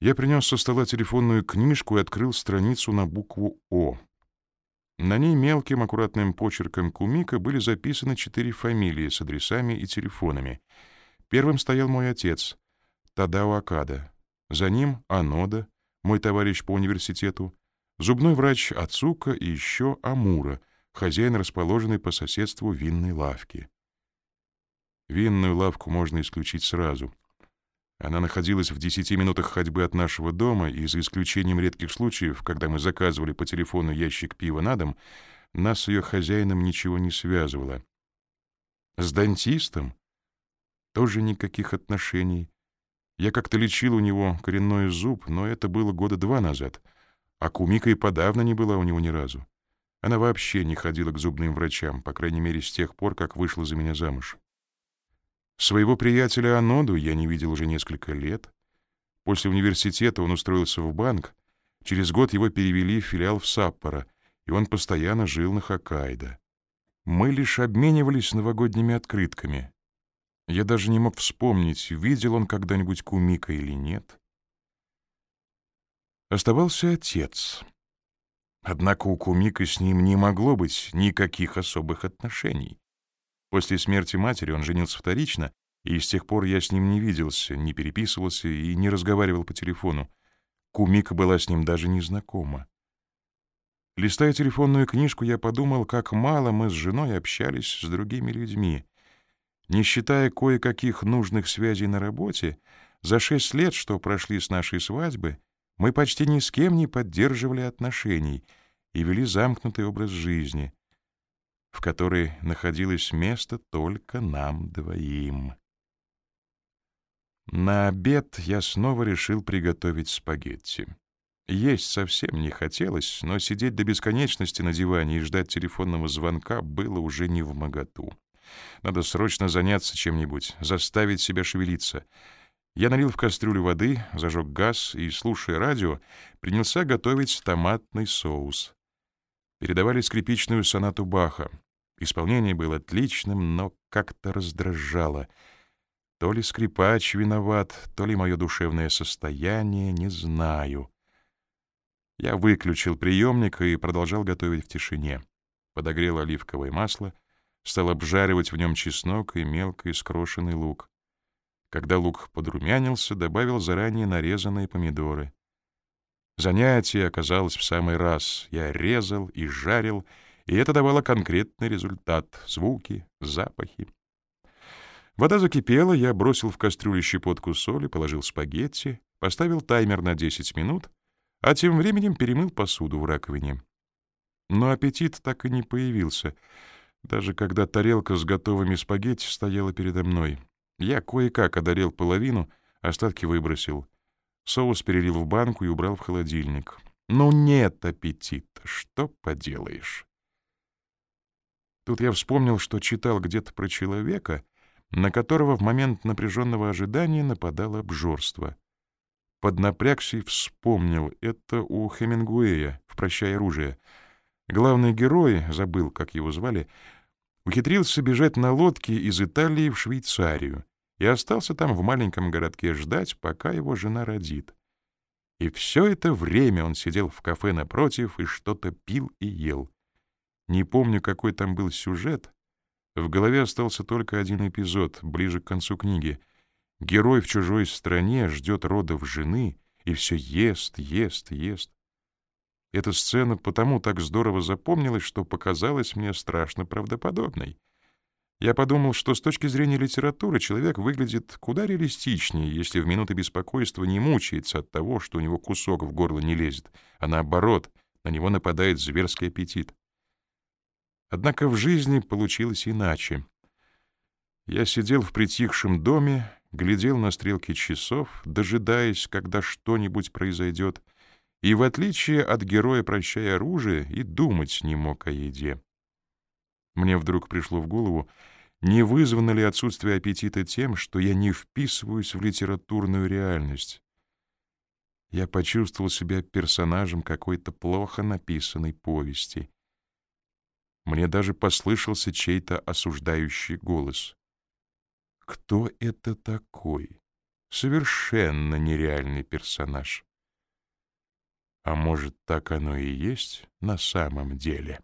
Я принес со стола телефонную книжку и открыл страницу на букву «О». На ней мелким аккуратным почерком Кумика были записаны четыре фамилии с адресами и телефонами. Первым стоял мой отец, Тадао Акада. За ним Анода, мой товарищ по университету, зубной врач Ацука и еще Амура, хозяин расположенной по соседству винной лавки. Винную лавку можно исключить сразу. Она находилась в десяти минутах ходьбы от нашего дома, и за исключением редких случаев, когда мы заказывали по телефону ящик пива на дом, нас с ее хозяином ничего не связывало. С дантистом тоже никаких отношений. Я как-то лечил у него коренной зуб, но это было года два назад, а Кумика и подавно не была у него ни разу. Она вообще не ходила к зубным врачам, по крайней мере, с тех пор, как вышла за меня замуж. Своего приятеля Аноду я не видел уже несколько лет. После университета он устроился в банк. Через год его перевели в филиал в Саппоро, и он постоянно жил на Хоккайдо. Мы лишь обменивались новогодними открытками. Я даже не мог вспомнить, видел он когда-нибудь Кумика или нет. Оставался отец. Однако у Кумика с ним не могло быть никаких особых отношений. После смерти матери он женился вторично, и с тех пор я с ним не виделся, не переписывался и не разговаривал по телефону. Кумика была с ним даже не знакома. Листая телефонную книжку, я подумал, как мало мы с женой общались с другими людьми. Не считая кое-каких нужных связей на работе, за шесть лет, что прошли с нашей свадьбы, мы почти ни с кем не поддерживали отношений и вели замкнутый образ жизни, в которой находилось место только нам двоим. На обед я снова решил приготовить спагетти. Есть совсем не хотелось, но сидеть до бесконечности на диване и ждать телефонного звонка было уже не в моготу. Надо срочно заняться чем-нибудь, заставить себя шевелиться — я налил в кастрюлю воды, зажег газ и, слушая радио, принялся готовить томатный соус. Передавали скрипичную сонату Баха. Исполнение было отличным, но как-то раздражало. То ли скрипач виноват, то ли мое душевное состояние, не знаю. Я выключил приемник и продолжал готовить в тишине. Подогрел оливковое масло, стал обжаривать в нем чеснок и мелко искрошенный лук. Когда лук подрумянился, добавил заранее нарезанные помидоры. Занятие оказалось в самый раз. Я резал и жарил, и это давало конкретный результат — звуки, запахи. Вода закипела, я бросил в кастрюлю щепотку соли, положил спагетти, поставил таймер на 10 минут, а тем временем перемыл посуду в раковине. Но аппетит так и не появился, даже когда тарелка с готовыми спагетти стояла передо мной. Я кое-как одарил половину, остатки выбросил. Соус перелил в банку и убрал в холодильник. Ну нет аппетита, что поделаешь. Тут я вспомнил, что читал где-то про человека, на которого в момент напряженного ожидания нападало обжорство. Поднапрягся и вспомнил, это у Хемингуэя в «Прощай оружие». Главный герой, забыл, как его звали, ухитрился бежать на лодке из Италии в Швейцарию и остался там в маленьком городке ждать, пока его жена родит. И все это время он сидел в кафе напротив и что-то пил и ел. Не помню, какой там был сюжет. В голове остался только один эпизод, ближе к концу книги. Герой в чужой стране ждет родов жены и все ест, ест, ест. Эта сцена потому так здорово запомнилась, что показалась мне страшно правдоподобной. Я подумал, что с точки зрения литературы человек выглядит куда реалистичнее, если в минуты беспокойства не мучается от того, что у него кусок в горло не лезет, а наоборот, на него нападает зверский аппетит. Однако в жизни получилось иначе. Я сидел в притихшем доме, глядел на стрелки часов, дожидаясь, когда что-нибудь произойдет, и, в отличие от героя «Прощай оружие», и думать не мог о еде. Мне вдруг пришло в голову, не вызвано ли отсутствие аппетита тем, что я не вписываюсь в литературную реальность. Я почувствовал себя персонажем какой-то плохо написанной повести. Мне даже послышался чей-то осуждающий голос. Кто это такой? Совершенно нереальный персонаж. А может, так оно и есть на самом деле?